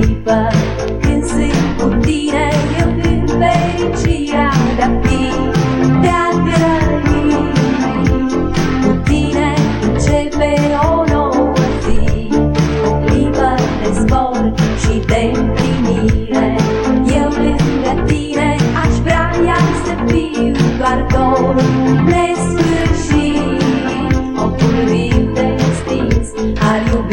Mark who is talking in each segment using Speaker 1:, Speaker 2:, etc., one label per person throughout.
Speaker 1: clipă Când sunt cu tine Eu cânt fericirea de a fi De a trăi. Cu tine începe o nouă zi. O clipă de zbor și de împlinire. Eu lângă tine aș vrea ea să fiu doar dor Nesfârșit. O pulviu de stins Ar iubi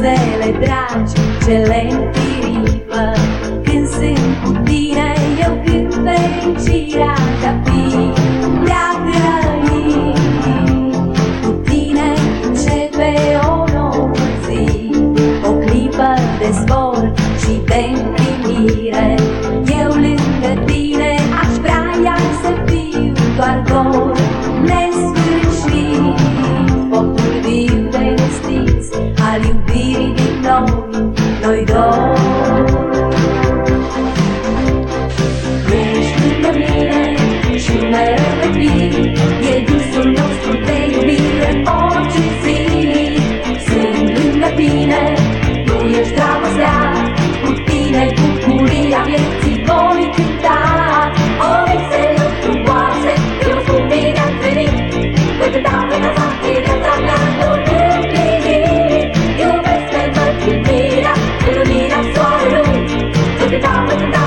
Speaker 1: În visele dragi ce le înfiripă Când sunt cu tine, eu cânt fericirea de-a fi De-a trăi Cu tine începe o nouă zi O clipă de zbor și de împlinire stop, let's stop.